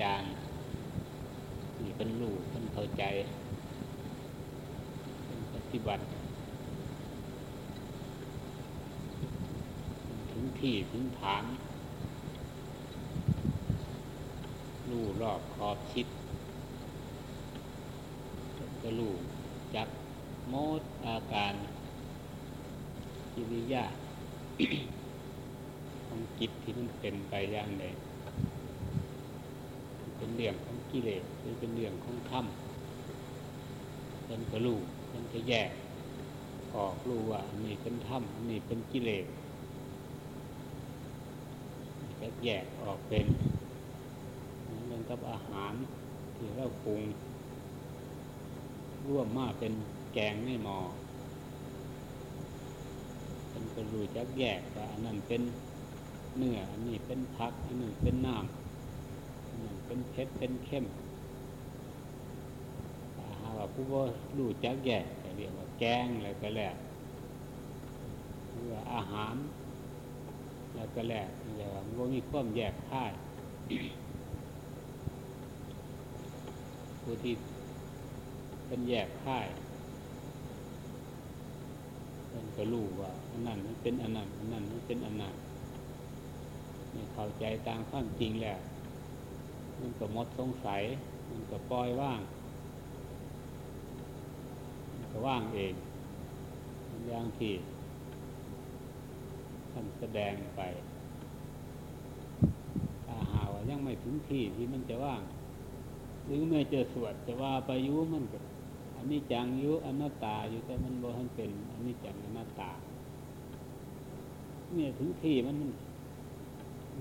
จารย์นี่เป็นลูกเป็นเข้าใจเป็นปฏิบัติ ถึงที่ถึงฐานรู้รอบขอบชิดก็รู้จักโมดอาการกิริยาของจิตที่มันเป็นไปอย่างใด เรื่องของกิเลสหรือเป็นเรื่องของธรรมเป็นก็รู้เป็นก็แยก ออกรู้ว่านนี้เป็นธรรมนนี้เป็นกิเลสก็แยกออกเป็นเหมือนกับอาหารที่เราปรุงร่วมมาเป็นแกงในหม้อเป็นก็รู้จักแยกว่าอันนั้นเป็นเนื้ออันนี้เป็นผักอันนี้เป็นน้ำ เป็นเผ็ดเป็นเข้มถ้าหาว่าผู้ว่ารู้จักแยกก็เรียกว่าแกงอะไรก็แล้วหรือว่าอาหาร แล้วก็แล้วเรียกว่ามันมีความแยกค่ายผู้ที่เป็นแยกค่ายมันก็รู้ว่าอันนั้นมันเป็นอันนั้นอันนั้นมันเป็นอันนั้นไม่เข้าใจตามความจริงแล้ว มันก็มดสงสัย มันก็ปล่อยว่าง มันก็ว่างเองมันอย่างที่ท่านแสดงไปถ้าหาว่ายังไม่ถึงที่ที่มันจะว่าง หรือเมื่อจอสวดจะว่าไปยุมันก็อันนี้จังยุอนัตตาอยู่แต่มันบ่ทันเป็นอันนี้จังอนัตตาเนี่ยถึงที่มัน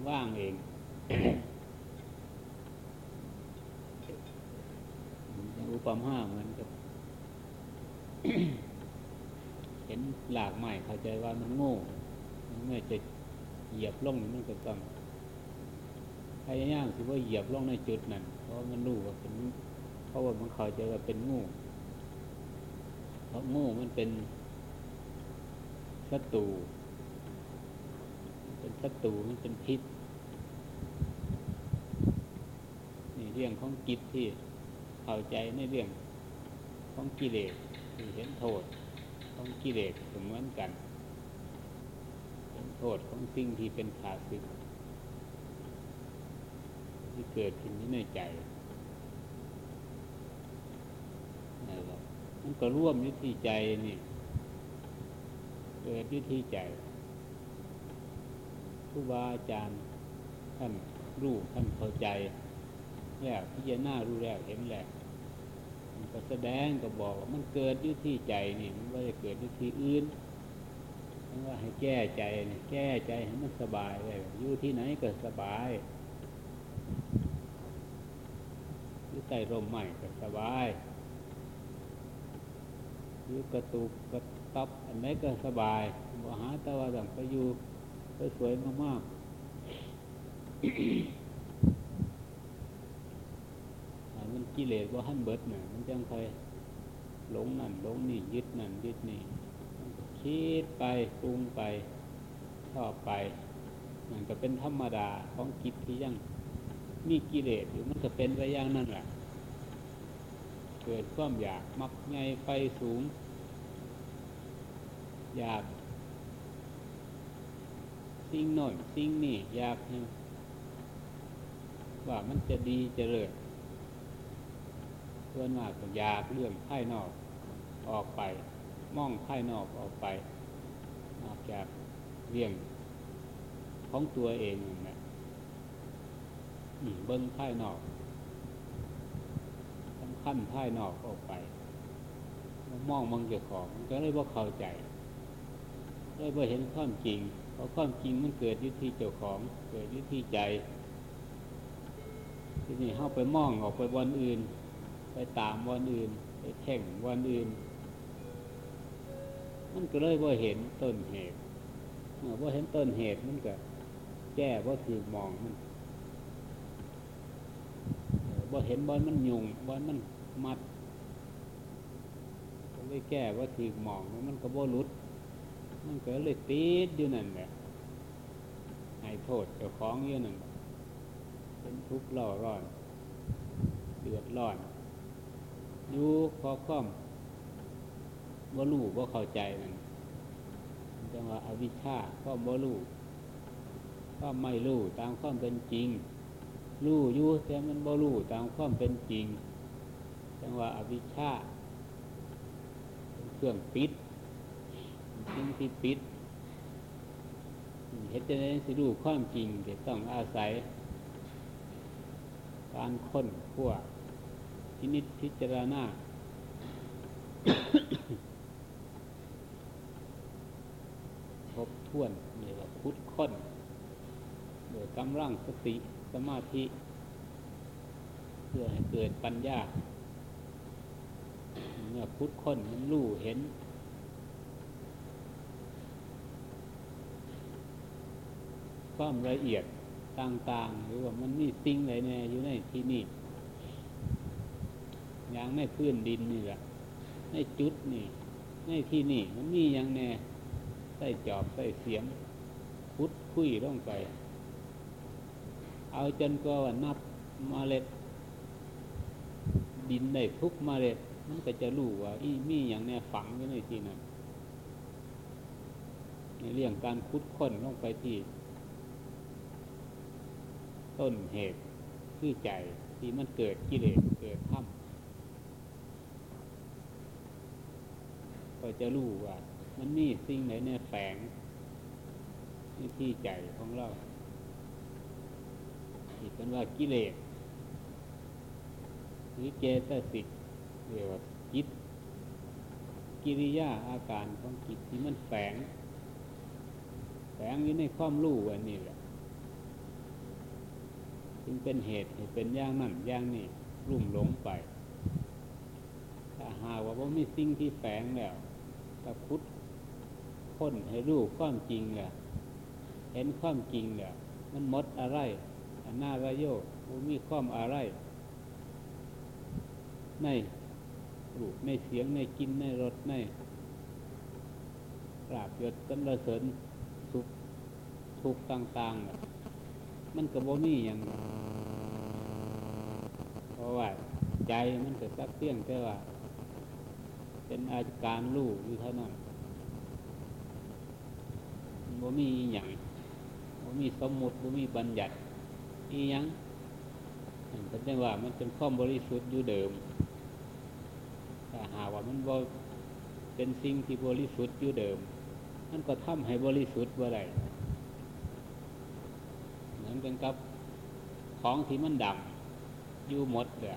ว่างเอง อุปมาเหมือนกับ เห็นหลากใหม่เข้าใจว่ามันโง่เมื่อจะเหยียบล่องมันก็ต้องพยายามสิว่าเหยียบล่องในจุดนั้น เพราะมันรู้ว่าเป็นเพราะว่ามันเข้าใจว่าเป็นงูเพราะงูมันเป็นศัตรูเป็นศัตรูมันเป็นพิษนี่เรื่องของกิจที่ เข้าใจในเรื่องของกิเลสที่เห็นโทษของกิเลสเหมือนกันเห็นโทษของสิ่งที่เป็นขาศึกที่เกิดขึ้นในใจนะครับมันก็ร่วมยุที่ใจนี่เกิดยุที่ใจครูบาอาจารย์ท่านรู้ท่านเข้าใจ แล้วพิจารณารู้แล้วเห็นแล้วมันก็แสดงก็บอกว่ามันเกิดยุที่ใจนี่มันไม่ได้เกิดยุที่อื่นมันว่าให้แก้ใจนี่แก้ใจให้มันสบายเลยอยู่ที่ไหนก็สบายอยู่ใต้ร่มไม้ก็สบายอยู่กระตุกกระตับอันไหนก็สบายบ่หาต่ว่าต้องไปอยู่ไปสวยมากๆมัน กิเลสว่าหันเบิดเนี่ยมันจังคอยหลงนั่นหลงนี่ยึดนั่นยึดนี่คิดไปปรุงไปชอบไปมันก็เป็นธรรมดาของจิตที่ยังมีกิเลสอยู่มันก็เป็นไปอย่างนั้นแหละเกิดความอยากมักไงไฟสูง อยาก สิ่งโน่นสิ่งนี่อยากว่ามันจะดีจะเลิศ เพื่อนมากอยากเรื่องภายนอกออกไปมองภายนอกออกไป นอกจากเรื่องของตัวเองนั่นแหละเบิ้งภายนอกสำคัญภายนอกออกไป มองมังเจ้าของก็เลยว่าเข้าใจเลยว่าเห็นความจริง เพราะความจริงมันเกิดยุที่เจ้าของ เกิดยุที่ใจ ที่นี่เข้าไปมองออกไปวันอื่น ไปตามวันอื่น ไปแข่งวันอื่น มันก็เลยว่าเห็นต้นเหตุเมื่อว่าเห็นต้นเหตุมันก็แก้ว่าคือมองมันบ่เห็นบอลมันยุงบอลมันมัดก็เลยแก้ว่าถือมองมันก็บ่รุด มันก็เลยตีดอยู่นั่นแหละให้โทษเจ้าของอยู่นั่นเป็นทุกข์ล่อร้อนเดือดร้อน อยู่พอค่อมบ่รู้บ่เข้าใจมันจังว่าอาวิชชาก็บ่รู้ก็ไม่รู้ตามความเป็นจริง รู้อยู่แต่มันบ่รู้ตามความเป็นจริง จังว่าอาวิชชาเป็นเครื่องปิดสิ่งที่ปิดเหตุจะได้สิรู้ความจริงจะต้องอาศัย การค้นคว้า พินิจพิจารณาทบทวนนี่ว่าพุทธค้นโดยกำลังสติสมาธิ เพื่อให้เกิดปัญญาเมื่อพุทธค้นมันรู้เห็นความละเอียดต่างๆ หรือว่ามันมีสิ่งไหนแน่อยู่ในที่นี่ อย่างในพื้นดินนี่แหละในจุดนี่ในที่นี่มันมีอย่างแน่ใส่จอบใส่เสียมพุดคุยลงไป เอาจนก็ว่านับมเมล็ด ดินได้ทุกมเมล็ดมันก็จะรู้ว่าอีมีอย่างแน่ฝังอยู่ในที่นั้นในเรื่องการคุดค้นลงไปที่ ต้นเหตุคือใจที่มันเกิดกิเลสเกิดถ้ำ ก็จะรู้ว่า มันมีสิ่งไหนในแฝงในที่ใจของเราที่เป็นว่ากิเลสหรือเจตสิกเรียกว่าจิต กิริยาอาการของจิตที่มันแฝง แฝงอยู่ในความรู้อันนี้แหละจึงเป็นเหตุให้เป็นอย่างนั้นอย่างนี้รุ่มหลงไปถ้าหาว่าว่ามีสิ่งที่แฝงแล้ว ถ้าพุทธค้นให้รู้ความจริงแหละเห็นความจริงแล้วมันมดอะไรอันน่าระโยมันมีความอะไร ในรูปในเสียงในกินในรสในปราบยศสรรเสริญสุขทุกต่างๆ มันก็บ่มีอย่างเพราะว่าใจมันก็สักเพียงแต่ว่า เป็นอาการรู้อยู่เท่านั้นบ่มีอย่างบ่มีสมมุติบ่มีบัญญัติอีหยังเป็นจังว่ามันเป็นข้อมบริสุทธิ์อยู่เดิมถ้าหาว่ามันบ่เป็นสิ่งที่บริสุทธิ์อยู่เดิม มันก็ทำให้บริสุทธิ์บ่ได้เหมือนกันกับของที่มันดำอยู่หมดเลย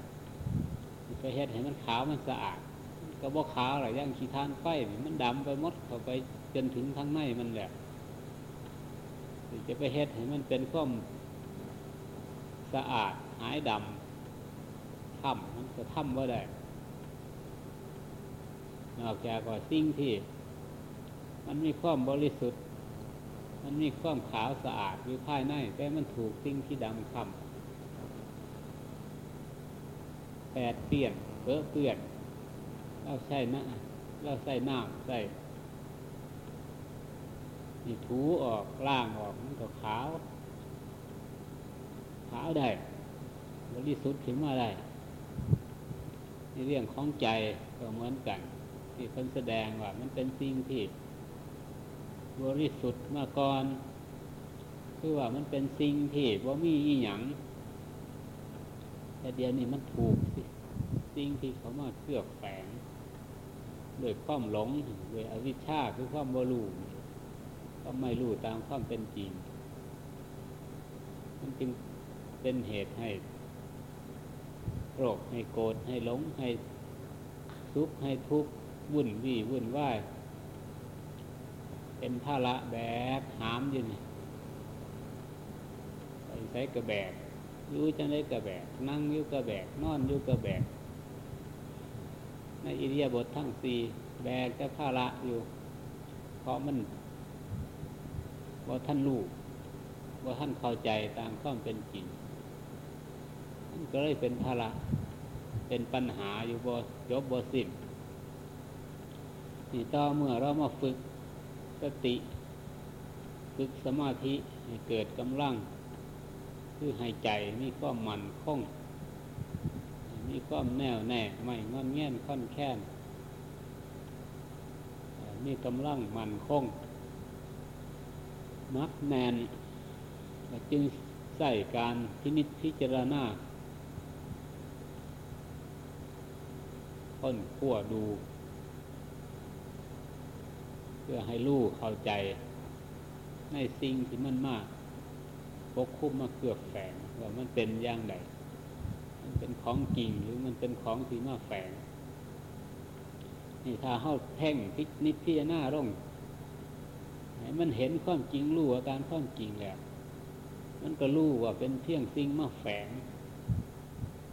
ไปเฮ็ดให้มันขาวมันสะอาด ก็บ่ขาวหรย่างขี้ทานไฟมันดำไปหมดเข้าไปจนถึงข้างในมันแหละจะไปเฮ็ดให้มันเป็นข้อมสะอาดหายดำถ้ำมันก็ถ้ำว่าได้นอกจากว่าสิ่งที่ มันมีความบริสุทธิ์ มันมีความขาวสะอาดอยู่ภายในแต่มันถูกสิ่งที่ดำคำแปดเปลี่ยนเปื้อเปื่อน เราใส่น้ำเราใส่น้ำใส่นี่ถูออกล่างออกมันก็ขาว ขาวได้บริสุทธิ์ขึ้นมาได้ในเรื่องของใจก็เหมือนกัน ที่เพิ่นแสดงว่ามันเป็นสิ่งที่บริสุทธิ์มาก่อน คือว่ามันเป็นสิ่งที่ว่ามีอีหยังแต่เดี๋ยวนี้มันถูกสิ่งที่เขามาเคลือบแฝง โดยความหลงโดยอวิชชาคือความบรูก็ไม่รู้ตามความเป็นจริง มันจึงเป็นเหตุให้โกรคให้โกรธให้หลงให้ทุกข์ให้ทุกข์วุ่นวี่วุ่นวายเป็นภาระแบกหามอยืนไปใช้กระแบกอยู่จังได้กระแบก นั่งอยู่กระแบก นอนอยู่กระแบก ในอิริยาบถทั้งสี่แบกแต่ภาระอยู่ เพราะมันว่าท่านรู้ว่าท่านเข้าใจตามความเป็นจริงมันก็เลยเป็นภาระเป็นปัญหาอยู่บ่จบบ่สิ้นนี่ต่อเมื่อเรามาฝึกสติ ฝึกสมาธิให้เกิดกำลัง คือให้ใจมีความมันคง มีความแน่วแน่ไม่งอนแง่นค่อนแค้นมีกำลังมันคง มักแนนจึงใส่การพินิจพิจารณาค้นขั้วดู เพื่อให้ลูกเข้าใจ ในสิ่งที่มันมากปกคุ้มมาเกือบแฝงว่ามันเป็นอย่างไร มันเป็นของจริงหรือมันเป็นของที่มาแฝงนี่ถ้าเข้าแท่งพินิจพิจารณาร่องมันเห็นความจริงรู้อาการความจริงแล้วมันก็รู้ว่าเป็นเพียงสิ่งมาแฝง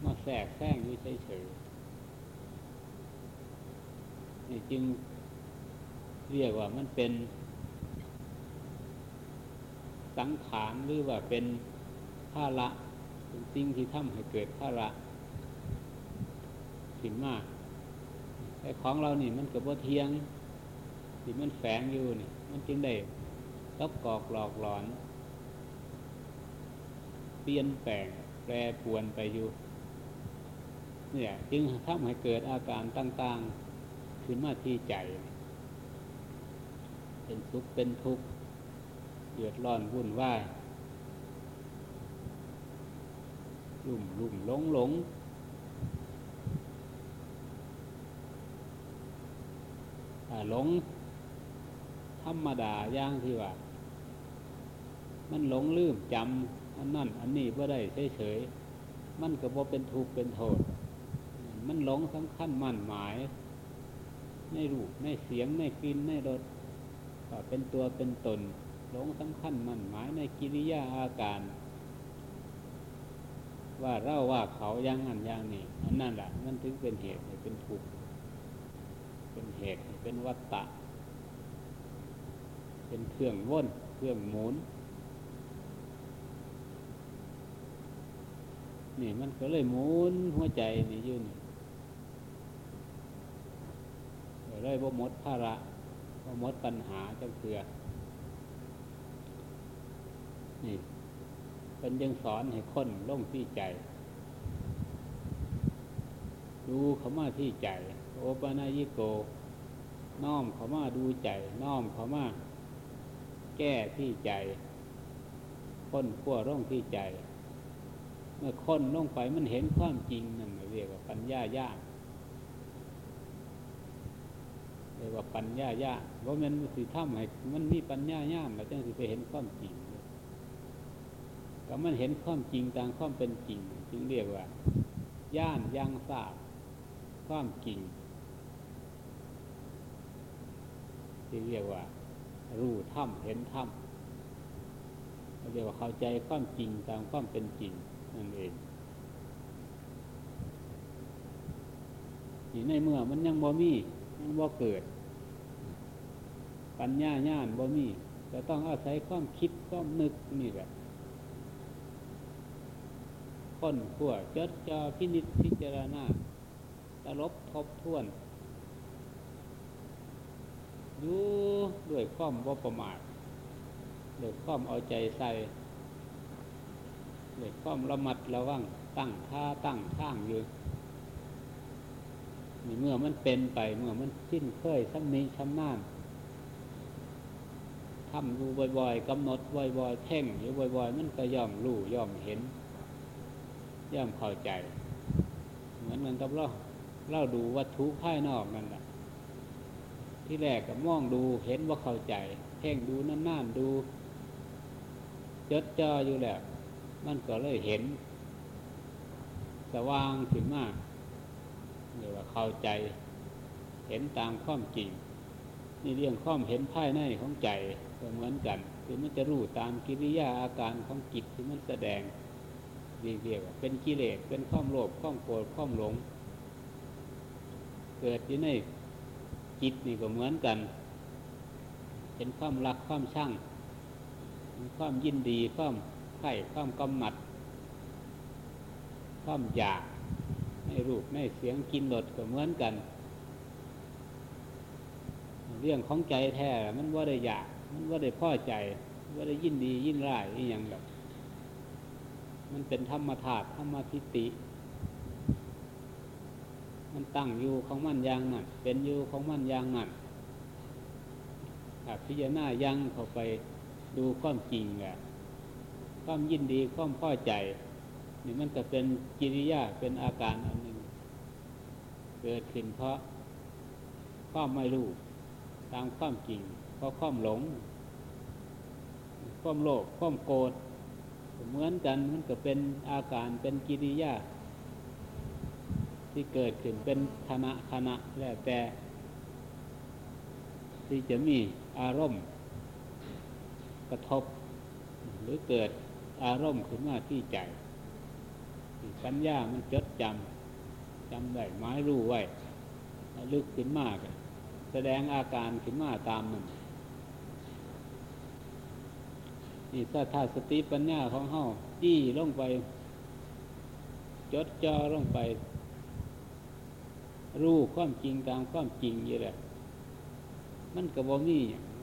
มาแฝงแฝงอยู่เฉยๆนี่จึงเรียกว่ามันเป็น สังขารหรือว่าเป็นภาระ เป็นสิ่งที่ทำให้เกิดภาระขึ้นมาก แต่ของเรานี่มันกับว่าเทียงที่มันแฝงอยู่นี่ มันจึงได้ตบกอกหลอกหลอน เปลี่ยนแปลงแปรปวนไปอยู่ เนี่ยจึงทำให้เกิดอาการต่างๆขึ้นมาที่ใจ เป็นทุกข์เป็นทุกข์เดือดร้อนวุ่นวาย ลุ่มลุ่มหลงหลงหลง ธรรมดาย่างที่ว่า มันหลงลืมจำอันนั่นอันนี้ว่าได้เฉยๆมันก็บ่เป็นทุกข์เป็นโทษ มันหลงสำคัญมั่นหมาย ในรูปในเสียงในกลิ่นในรสเป็นตัวเป็นตน หลงสำคัญมั่นหมายในกิริยาอาการ ว่าเราว่าเขาอย่างนั้นอย่างนี้อันนั่นแหละมันถึงเป็นเหตุเป็นทุกข์เป็นเหตุเป็นวัตตะ เป็นเครื่องว่นเครื่องหมุนนี่มันก็เลยหมุนหัวใจนี่ยืนเลยบ่หมดภาระบ่หมดปัญหาจังเถือนี่ เป็นยังสอนให้คนล่งที่ใจ ดูเขามาที่ใจ โอปนายิโก น้อมเขามาดูใจ น้อมเขามาแก้ที่ใจ ค้นขั้วร่องที่ใจ เมื่อค้นลงไปมันเห็นความจริงนั่นเรียกว่าปัญญายากเรียกว่าปัญญายากว่าะมันสิทำให้มันมีปัญญายากแล้วจังสิไปเห็นความจริง ก็มันเห็นความจริงตามความเป็นจริง จึงเรียกว่า ย่านยังทราบความจริงที่เรียกว่า รู้ถ้ำเห็นถ้ำเรียกว่าเข้าใจความจริงตามความเป็นจริงนั่นเองนี่ในเมื่อมันยังบ่มียังบ่เกิด ปัญญาญาณบ่มีจะต้องอาศัยความคิดความนึกนี่แหละ ค้นขั้วจดจอพินิจพิจารณาตลบทบทวนอยู่ด้วยความว่าประมาทด้วยความเอาใจใส่ด้วยความระมัดระวังตั้งท่าตั้งข้างอยู่นี่เมื่อมันเป็นไปเมื่อมันสิ้นเคยซ้ำนี้ซ้ำน้านทำดูบ่อยๆกำหนดบ่อยๆแท่งอยู่บ่อยๆ มันก็ย่อมรู้ย่อมเห็น ย่อมเข้าใจ เหมือนกันกับเราเราดูวัตถุภายนอกนั่นแหละที่แรกก็มองดูเห็นว่าเข้าใจเพ่งดูนั่นๆดูจดจ่ออยู่แล้วมันก็เลยเห็น สว่างขึ้นมากเรียกว่าเข้าใจ เห็นตามความจริงนี่เรื่องความเห็นภายในของใจก็เหมือนกัน คือมันจะรู้ตามกิริยาอาการของจิตที่มันแสดง เรียกว่าเป็นกิเลสเป็นข้อมโลภข้อมโกรธข้อมหลง เกิดอยู่ในจิตนี่ก็เหมือนกัน เป็นความรักความช่างความยินดีความไข่ความกำหมัด ความอยากในรูปในเสียงกินรสก็เหมือนกัน เรื่องของใจแท้มันว่าได้อยาก มันว่าได้พ่อใจว่าได้ยินดียินร้ายนี่อย่างแบบ มันเป็นธรรมธาตุธรรมทิติ มันตั้งอยู่ของมันอย่างนั้นเป็นอยู่ของมันอย่างนั้นถ้าพิจารณายังเข้าไปดูความจริงแหละความยินดีความพอใจนี่มันก็เป็นกิริยาเป็นอาการอันหนึ่งเกิดขึ้นเพราะความไม่รู้ตามความจริงเพราะความหลง ความโลภความโกรธ เหมือนกันมันก็เป็นอาการเป็นกิริยา ที่เกิดขึ้นเป็นคณะคณะแล้วแต่ ที่จะมีอารมณ์ กระทบ หรือเกิดอารมณ์ขึ้นมาที่ใจปัญญามันจดจำจำได้ไม้รู้ไว้ลึกขึ้นมาก แสดงอาการขึ้นมาตามมัน นี่ถ้าถ้าสติปัญญาของเฮาจี้ลงไป จดจ่อลงไป รู้ความจริงตามความจริงอยู่แหละมันกระบอกนี่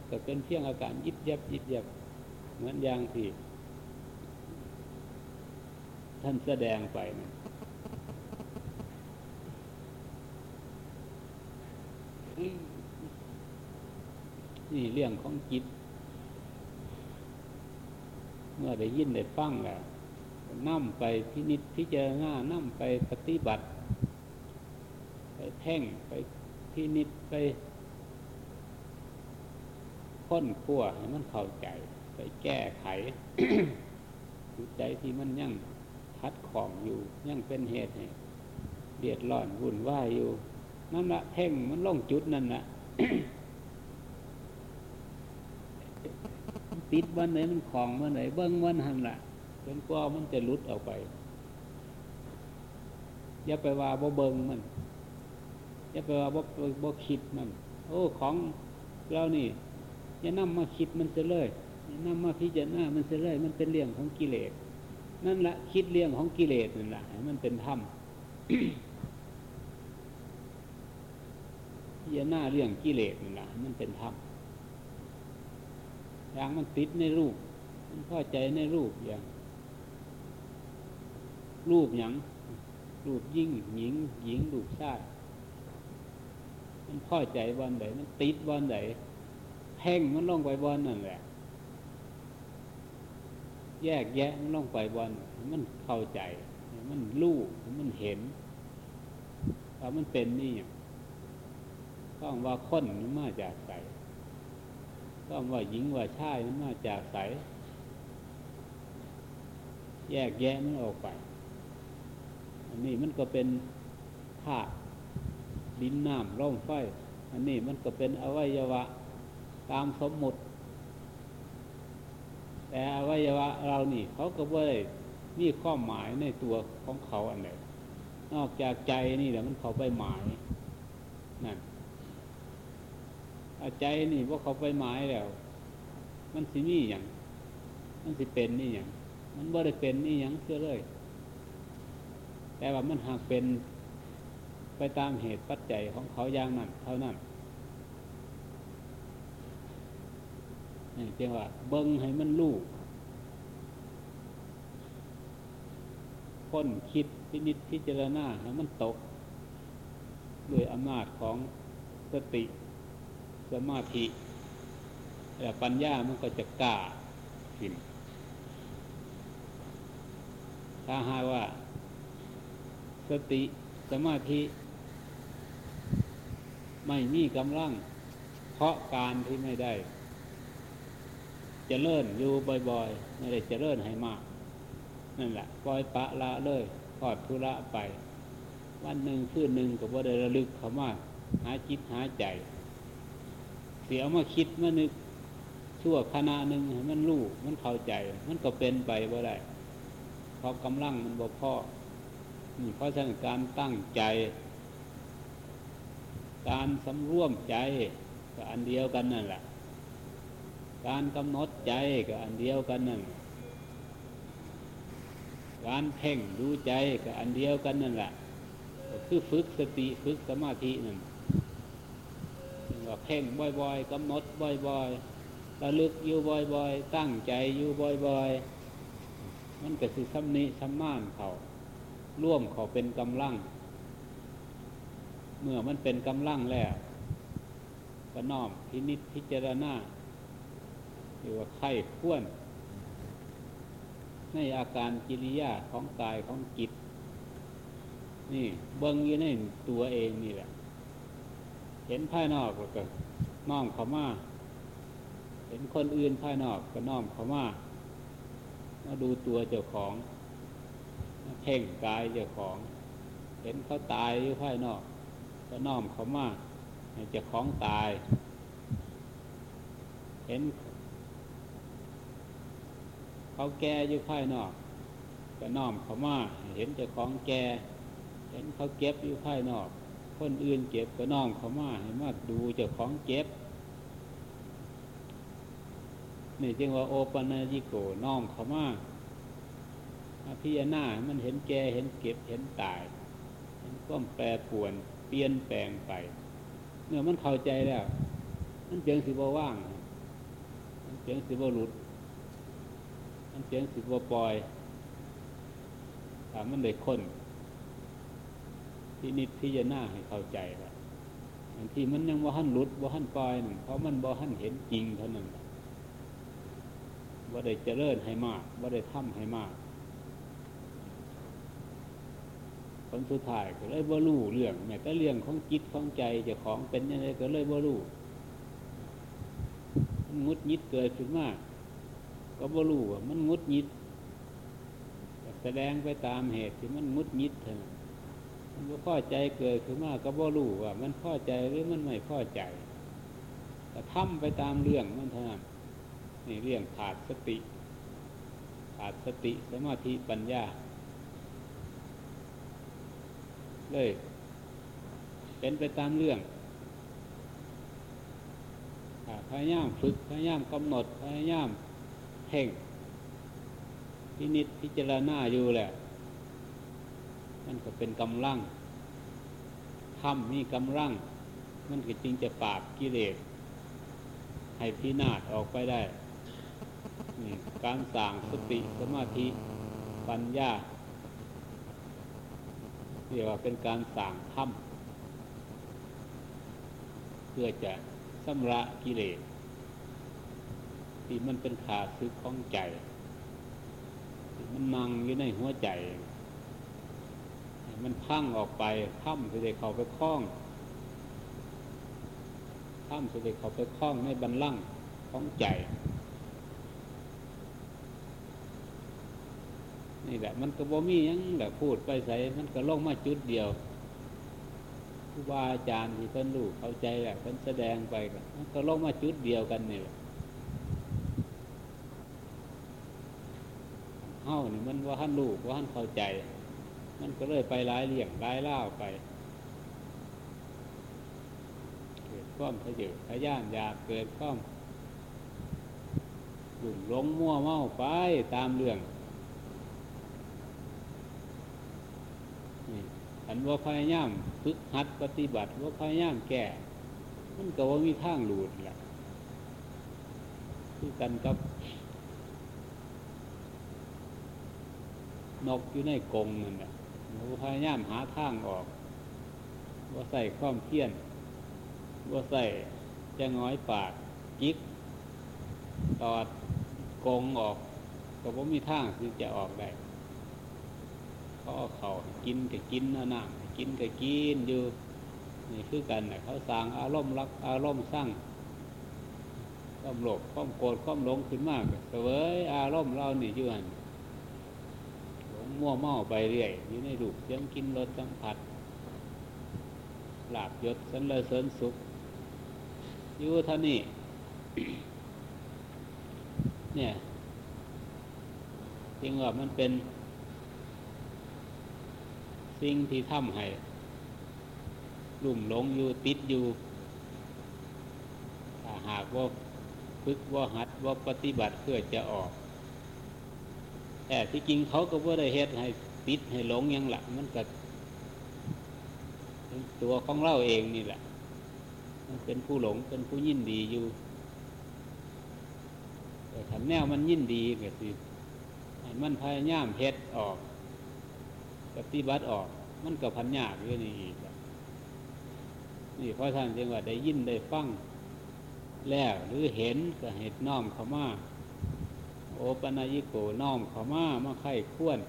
ก็เป็นเพียงอาการยิบยับยิบยับเหมือนอย่างที่ท่านแสดงไปนะนี่เรื่องของจิต เมื่อได้ยินได้ฟังแล้วนั่มไปพินิจพิจารณานั่มไปปฏิบัติ ไปแท่งไปพินิจไปค้นคั่วให้มันเข้าใจ ไปแก้ไขจิตใจที่มันยังคัดของอยู่ยังเป็นเหตุให้เดือดร้อนวุ่นวายอยู่นั่นละเพ่งมันล่องจุดนั่นละ ติดวันไหนมันของวันไหนเบิ้งวันหันละจนกว่ามันจะลุดออกไป อย่าไปว่าบ่เบิ้งมันอย่าไปว่าบ่บ่คิดมัน โอ้ของเรานี่อย่านำมาคิดมันเสียเลยอย่านำมาพิจารณามันเสียเลย มันเป็นเรื่องของกิเลสนั่นละคิดเรื่องของกิเลสนั่นแหละมันเป็นธรรมพิจารณาเรื่องกิเลสนั่นแหละมันเป็นธรรม อย่างมันติดในรูป มันพอใจในรูปอย่าง รูปอย่งรูปยิ่งหญิง หญิงรูปชาติมันพอใจวันไหนมันติดวันไหนแพ่งมันลงไปบนนั่นแหละ แยกแยะมันลงไปบนมันเข้าใจมันรู้มันเห็นว่ามันเป็นนี่อย่างต้องว่าค้นมันมาจากใส ต้องว่าหญิงว่าชายมันมาจากใสแยกแยะมันออกไป อันนี้มันก็เป็นธาตุดินน้ำร่มไฟ อันนี้มันก็เป็นอวัยวะตามสมมุติ แต่อวัยวะเรานี่ เขาก็ไม่ได้มีข้อหมายในตัวของเขาอันไหนนอกจากใจนี่แหละมันเขาไปหมายนั่น ใจนี่ว่าเขาไปหมายแล้ว มันสิมีอย่างมันสิเป็นนี่อย่างมันไม่ได้เป็นนี่อย่างเสื่อเลย แต่ว่ามันหากเป็นไปตามเหตุปัจจัยของเขาอย่างนั้นเท่านั้นนี่เรียกว่า เบิ้งให้มันลูกค้นคิดพินิจพิจารณาให้มันตก ด้วยอำนาจของสติ สมาธิแต่ปัญญามันก็จะกล้าขึ้นถ้าหาว่า สติสมาธิ ไม่มีกำลัง เพราะการที่ไม่ได้จะเลิ่นอยู่บ่อยๆ ไม่ได้จะเลิ่นให้มาก นั่นแหละปล่อยปะละเลยทอดทุระไป วันหนึ่งคืนหนึ่งก็บ่ได้ระลึกเขามาก หาจิตหาใจ เสียมาคิดมานึกชั่วขณะหนึ่งมันรู้มันเข้าใจ มันก็เป็นไปบ่ได้เพราะกำลังมันบ่พอนี่เพราะฉะนั้นการตั้งใจ การสำรวมใจก็อันเดียวกันนั่นแหละการกำหนดใจก็อันเดียวกันนั่นการเพ่งดูใจก็อันเดียวกันนั่นแหละคือฝึกสติฝึกสมาธินั่น เพ่งบ่อยๆกำหนดบ่อยๆระลึกอยู่บ่อยๆ ตั้งใจอยู่บ่อยๆ มันก็คือสำนิสำมานเขาร่วมเขาเป็นกำลัง เมื่อมันเป็นกำลังแล้วก็น้อมพินิจพิจารณาหรือว่าไข้ข้วน ในอาการกิริยาของกายของจิต นี่เบิ้งอยู่ในตัวเองนี่แหละ เห็นภายนอกแล้วก็น้อมเขามาเห็นคนอื่นภายนอกก็น้อมเขามามาดูตัวเจ้าของเพ่งกายเจ้าของ เห็นเขาตายอยู่ภายนอก ก็น้อมเขามาให้เจ้าของตาย เห็น เขาแก่อยู่ภายนอก ก็น้อมเขามาเห็นเจ้าของแก่เห็นเขาเก็บอยู่ภายนอก คนอื่นเก็บก็น้อมเขามาให้มาดูเจ้าของเก็บนี่จึงว่าโอปัญญิโกน้อมเขามาพิจารณามันเห็นแก่เห็นเก็บเห็นตาย เห็นความแปรปรวน เปลี่ยนแปลงไปเมื่อมันเข้าใจแล้ว มันเพียงสิบว่าง มันเพียงสิบหลุด มันเพียงสิบปล่อยถามมันเลยคน ที่นิดพิจารณาให้เข้าใจล้วบางทีมันยังว่าหันหลุดว่าหันปล่อยหนึ่งเพราะมันบ่หันเห็นจริงเท่านั้นว่าได้เจริญให้มากว่าได้ทำให้มากผลสุดท้ายก็เลยบ่รู้เรื่องแม้แต่เรื่องของจิตของใจจ้าของเป็นยังไงก็เลยบ่รู้งุดยิดเกิดขึ้นมาก ก็บ่รู้ว่ามันงุดยิดแสดงไปตามเหตุที่มันงุดยิดเถอะมัน พ่อใจเกิดขึ้นมาก็บ่รู้ว่า มันพ่อใจหรือมันไม่พ่อใจแต่ทำไปตามเรื่องมันเท่านั้นนี่เรื่องขาดสติ ขาดสติสมาธิปัญญา เลย เป็นไปตามเรื่องพยายามฝึกพยายามกำหนดพยายามเพ่งพินิจพิจารณาอยู่แหละ มันก็เป็นกำลังทำมีกำลังมันก็จริงจะปราบกิเลสให้พินาศออกไปได้นี่การสั่งสติสมาธิปัญญาเรียกว่าเป็นการสั่งถ้ำเพื่อจะสำระกิเลสที่มันเป็นขาซึกของใจ มันนั่งอยู่ในหัวใจ มันพังออกไปถ้ำจะได้เขาไปคล้องถ้ำจะได้เขาไปคล้องในบันลังของใจ นี่แหละ มันก็บ่มียังแหละพูดไปใส่มันก็ลงมาจุดเดียวครูบาอาจารย์ที่เพิ่นรู้เข้าใจแหละเพิ่นแสดงไปก็มันก็ลงมาจุดเดียวกันนี่แหละเฮ้านี่มันว่าท่านรู้ว่าท่านเข้าใจ มันก็เลยไปร้ายเลี่ยงร้ายเล่าไปเกิดความขยืดขย่านอยากเกิดความหลุ่มหลงมั่วเมาไปตามเรื่องอันว่าพยายามฝึกหัดปฏิบัติว่าพยายามแก่ มันก็ว่ามีทางหลุดแหละคือกันกับนกอยู่ในกรงนั่นแหละ ว่าพยายามหาทางออกว่าใส่ความเพียรว่าใส่จะง้อยปากจิกตอดกงออก ก็ว่ามีทางที่จะออกได้เขาเอเขากินก็กินนะน้ำกินก็กินอยู่นี่คือกันนะเขาสร้างอารมณ์รักอารมณ์สร้างความโลภความโกรธความหลงขึ้นมากเสวยอารมณ์เรานี่อยู่หัน มั่วเมาไปเรื่อยอยู่ในรูปเสียงกินรสสัมผัสหลาบยศสันเลเสริญสุขอยู่ท่านี่เนี่ยจริงว่ามันเป็น สิ่งที่ทำให้ลุ่มหลงอยู่ติดอยู่ถ้าหากว่าฝึกว่าหัดว่าปฏิบัติเพื่อจะออก แต่ที่จริงเขาก็ว่าได้เหตุให้ติดให้หลงยังหละมันก็ตัวของเราเองนี่แหละมันเป็นผู้หลงเป็นผู้ยินดีอยู่ แต่ถ้าแนวมันยินดีก็สิมันพยายามเฮ็ดออกปฏิบัติออก มันก็พันยากเรื่องนี้อีกนี่เพราะท่านจึงว่าได้ยินได้ฟังแล้วหรือเห็นก็เหตุน้อมเขามา โอปนายิโกน้อมเขามามาไข้ควร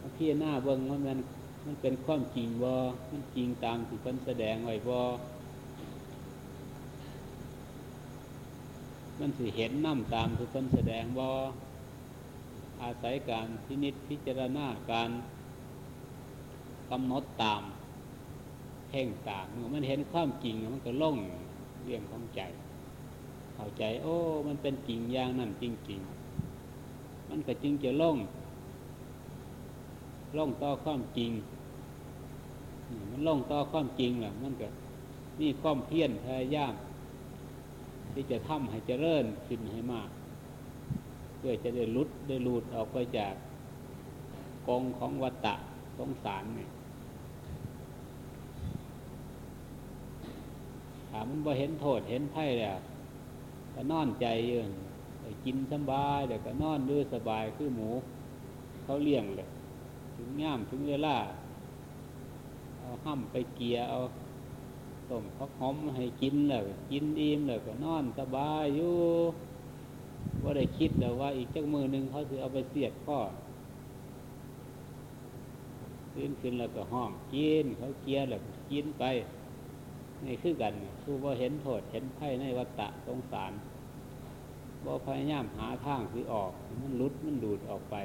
มาพี่หน้าเบิ้งว่ามันมันเป็นความจริงบ่มันจริงตามที่เพิ่นแสดงไว้บ่มันสิเห็นน้ำตามที่เพิ่นแสดงบ่อาศัยการพินิจพิจารณาการกำหนดตามเพ่งตามเมื่อมันเห็นความจริงมันก็ล่งเรื่องของใจเข้าใจ โอ้ มันเป็นจริงอย่างนั้นจริงๆ มันก็จริงจะล่องล่องต่อความจริง มันล่องต่อความจริงแหละมันก็นี่ความเพียรพยายามที่จะทำให้เจริญขึ้นให้มาก เพื่อจะได้ลุดได้หลุดออกไปจากกองของวัตตะสงสารเนี่ยถามมันบ่เห็นโทษเห็นไพ่แล้วก็นอนใจยืน กินสบายเดี๋ยวก็นอนด้วยสบายคือหมู เขาเลี้ยงเลยถึงง่ามถึงเวลาเอาห้ำไปเกียเอาต้มพักหอมให้กินแล้วกินอิ่มแล้วก็นอนสบายอยู่ว่าได้คิดแต่ว่าอีกจักมือหนึ่งเขาจะเอาไปเสียดข้อขึ้นขึ้นแล้วก็ห้องกินเขาเกียแล้วกินไปนี่คือกันคือว่าเห็นโทษเห็นไพ่ในวัฏฏะสงสาร ว่พยายามหาทางคือออก มันลุดมันดูดออกไป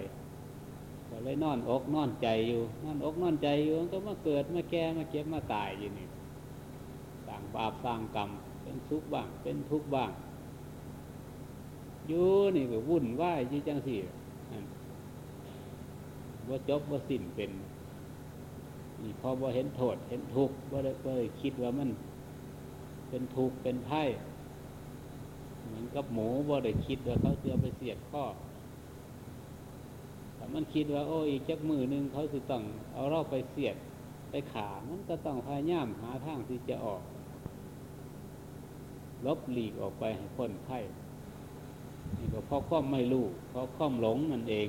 ก็เลยนอนอกนอนใจอยู่นอนอกนอนใจอยู่ก็มาเกิดมาแก่มาเก็บมาตายอยู่นี่ต่างบาปสร้างกรรมเป็นทุกข์บ้าง เป็นทุกข์บ้างอยู่นี่ก็วุ่นวายยี่จังสี่ว่าจบว่าสิ้นเป็นนี่พอว่าเห็นโทษเห็นทุกข์ว่าได้ก็เลยคิดว่ามัน เป็นทุกข์เป็นไพ่ เหมือนกับหมูว่าได้คิดว่าเขาจะไปเสียดข้อแต่มันคิดว่า โอ้อีกจักมือหนึ่งเขาจะต้องเอาเราไปเสียดไปขามันก็ต้องพยายามหาทางที่จะออก ลบหลีกออกไปให้พ้นไพ่นี่ก็เพราะความไม่รู้เพราะความหลงมันเอง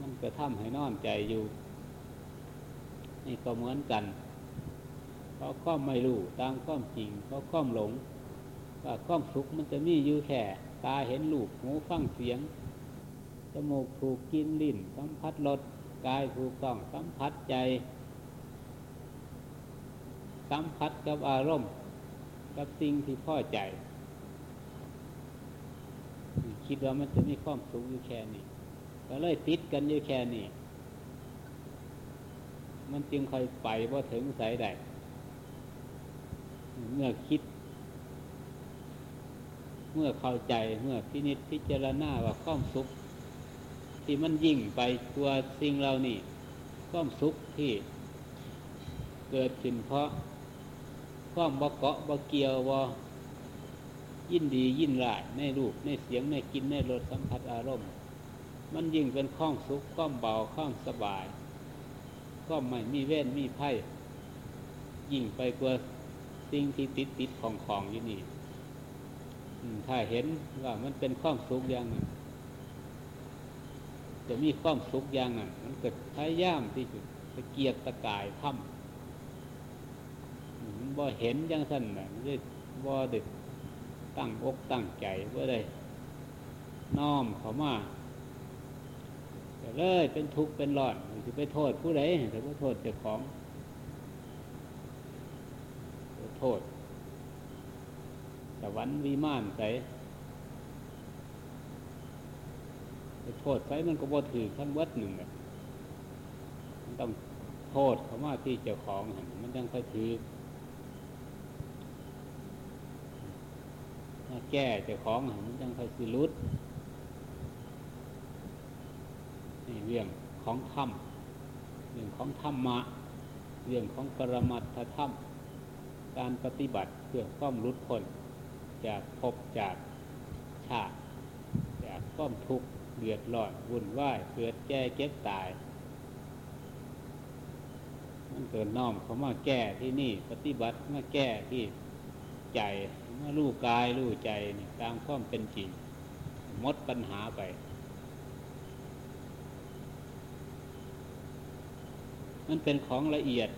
มันก็ทำให้นอนใจอยู่ นี่ก็เหมือนกัน เพราะความไม่รู้ตามความจริง เพราะความหลง ว่าความสุขมันจะมีอยู่แค่ตาเห็นรูปหูฟังเสียงจมูกถูกกินลิ้นสัมผัสรสกายถูกต้องสัมผัสใจ สัมผัสกับอารมณ์กับสิ่งที่พ่อใจ คิดว่ามันจะมีความสุขอยู่แค่นี้ก็เลยติดกันอยู่แค่นี้มันจึงค่อยไปว่าถึงสายใดเมื่อคิด เมื่อเข้าใจเมื่อพินิจพิจารณาว่าความสุข ที่มันยิ่งไปตัวสิ่งเรานี่ความสุขที่เกิดขึ้นเพราะความบกเกาะบกเกียววยินดียินร้ายในรูปในเสียงในกินในรสสัมผัสอารมณ์ มันยิ่งเป็นข้องสุขข้องเบาข้องสบายข้องไม่มีเว้นมีไพ่ยิ่งไปกว่าสิ่งที่ติดติดของของอยู่นี่ ถ้าเห็นว่ามันเป็นข้องสุขอย่างนั้นจะมีความสุขอย่างนั้นมันเกิดพยายามที่จะตะเกียกตะกายทำบ่เห็นอย่างสั้นนะไม่บ่เด็ดตั้งอกตั้งใจว่ได้น้อมเขามาแต่เลยเป็นทุกข์เป็นร้อนจะไปโทษผู้ใดแต่ว่าโทษเจ้าของโทษ แต่วันวิมานใส่โทษใส่มันก็บ่ถือขั้นวัดหนึ่งเลยมันต้องโทษเขามาที่เจ้าของมันต้องค่อยถือแก้เจ้าของมันยังค่อยสิรุดนี่เรื่องของธรรมเรื่องของธรรมะ เรื่องของปรมัตถธรรม การปฏิบัติเพื่อความรุดพ้น จากภพจากชาติจากความทุกข์เดือดร้อนวุ่นวายเกิดแก่เก็บตาย มันเกิดน้อมเขามาแก้ที่นี่ปฏิบัติมาแก้ที่ใจมาลู่กายลู่ใจนี่ตามความเป็นจริงมดปัญหาไปมันเป็นของละเอียด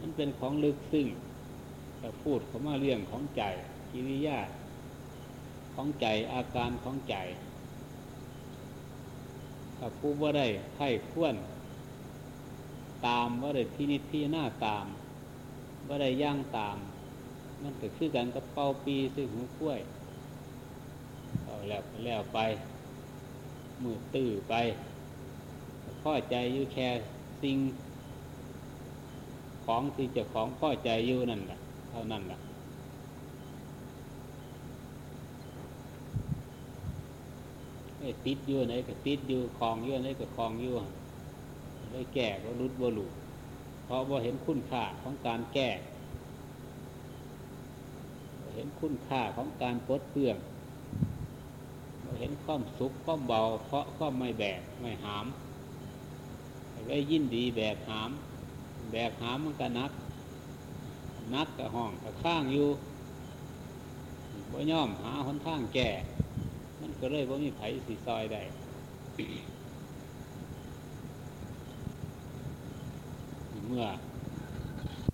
มันเป็นของลึกซึ้ง จะพูดเขามาเรื่องของใจกิริยาของใจอาการของใจถ้าผู้ว่าได้ไข้ควนตามว่าได้พินิจพิจารณาตามว่าได้ย่างตาม มันก็คือกันกับเป่าปีซึ่งหูกล้วยเอาแล้วไปแล้วไปมือตื้อไปข้อใจอยู่แค่สิ่งของที่เจะของข้อใจอยู่นั่นแหละ เท่านั้นแหละไอ้ติดอยู่ไหนก็ติดอยู่คลองอยู่ไหนก็คลองอยู่ได้แก้ก็รุดบ่หลุดเพราะว่าเห็นคุณค่าของการแก้บ่เห็นคุณค่าของการปลดเปลื้องเห็นความสุขความเบา เพราะความไม่แบกไม่หามไว้ยินดีแบกหาม แบกหามมันก็นัก นักกระห้องกระข้างอยู่บ่ย่อมหาหนทางแก่ มันก็เลยบ่มีไผสีซอยได้เมื่อ